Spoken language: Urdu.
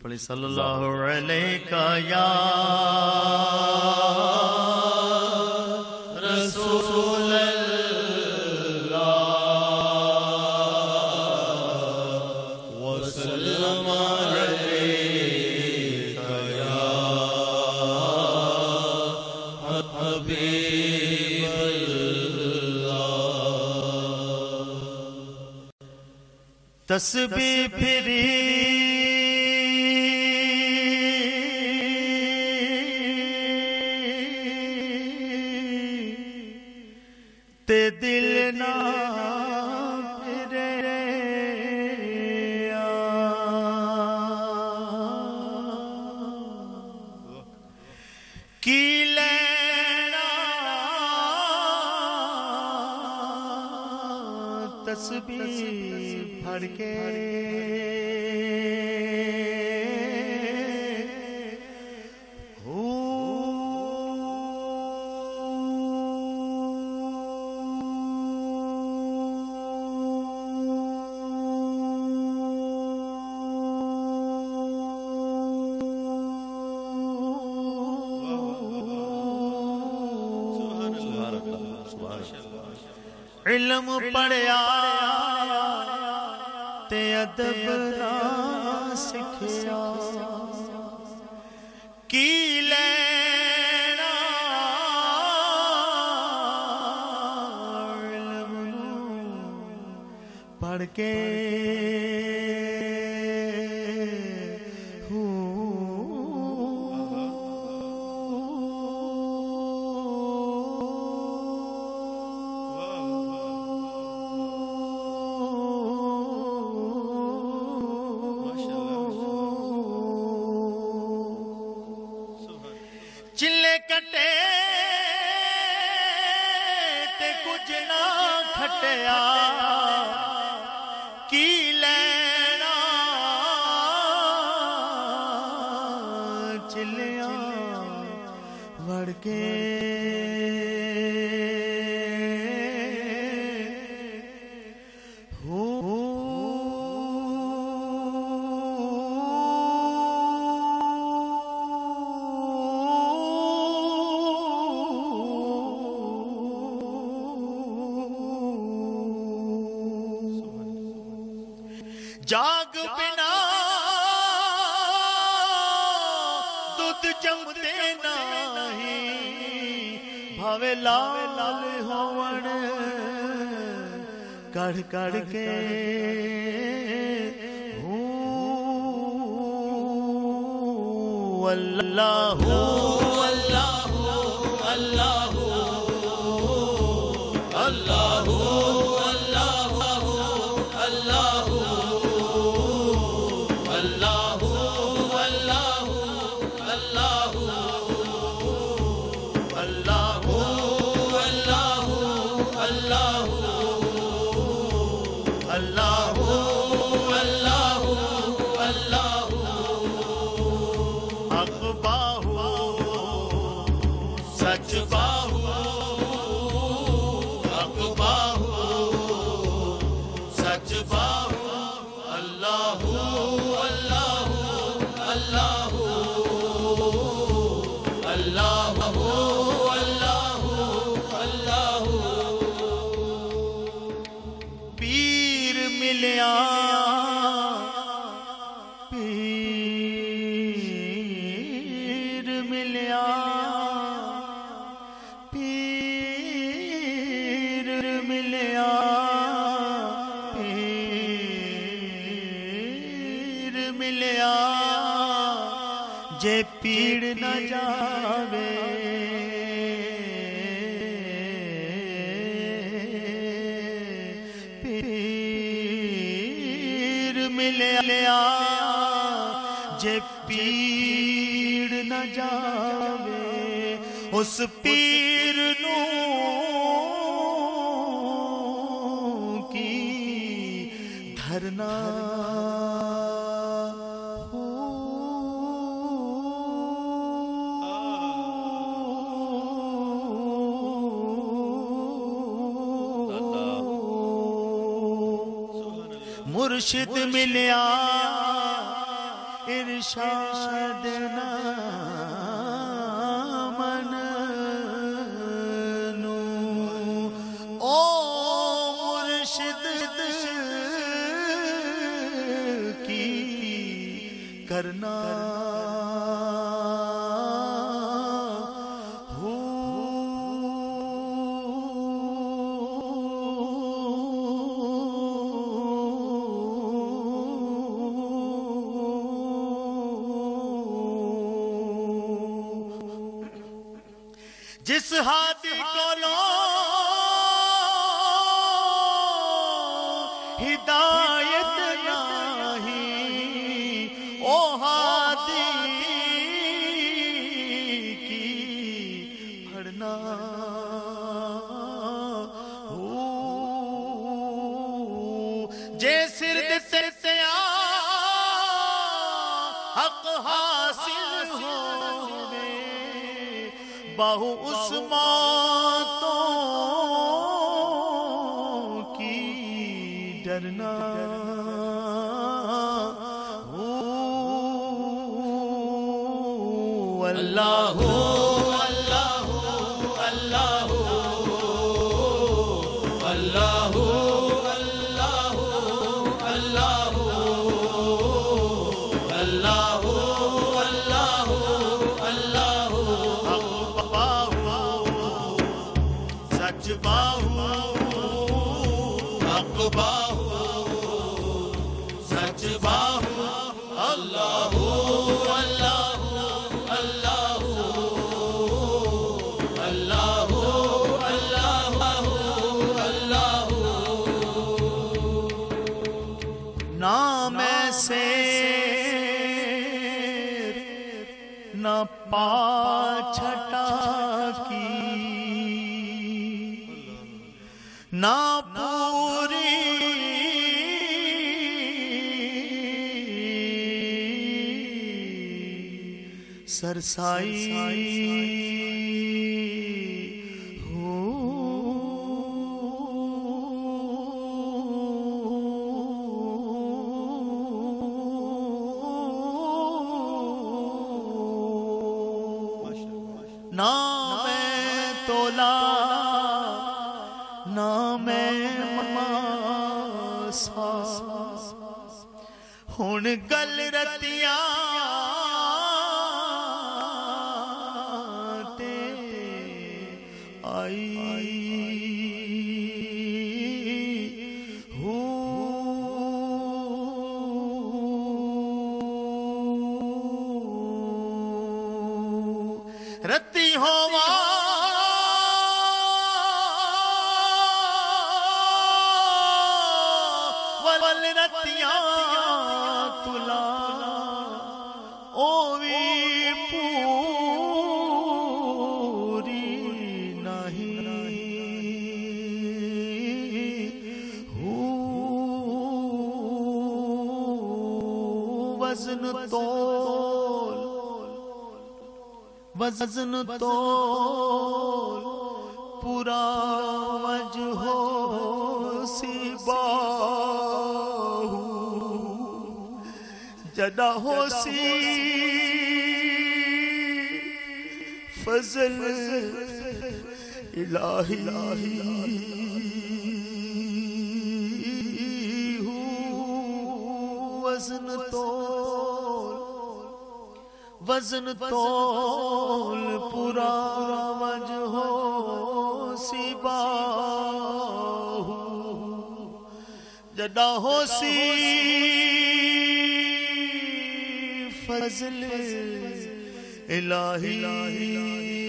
پڑھی صلی اللہ علیہ یا رسول اللہ وسلم یا حبیب اللہ تسبیح پھری تے دل نہ کی لینا تسبیح پھڑ کے علم پڑھیا تے ادب را سکھیا۔ کی لینا علم پڑھ کے 对呀 جاگ بنا دودھ جمتے نہیں بھاوے لال ہون کڑھ کڑھ کے اللہ اللہ Allah ਮਿਲਿਆ ਪੀਰ ਮਿਲਿਆ ਪੀਰ ਮਿਲਿਆ ਜੇ ਪੀੜ ਨਾ ਜਾਵੇ ਪੀਰ ਮਿਲਿਆ ਜੇ ਪੀੜ ਨਾ ਜਾ اس پیر نو کی دھرنا مرشد ملیا ارشاد نہ جس ہاتھ کو لو ہدایت بہو اس ماتوں کی ڈرنا۔ اللہ ہو۔ سچ باہو حق باہو سچ نہ پوری سرسائی نہ میں تولا۔ ਹੁਣ ਗਲ ਰਤੀਆਂ ਤੇ ਆਈ ਹੋ ਰਤੀ ਹੋਵਾ وزن تول وزن تول، پورا وجہ ہو سی باہو جدا ہو سی فضل الہی ہوں وزن تول۔ وزن تول پورا وجہ ہو سی باہو جدا ہو سی فضل الہی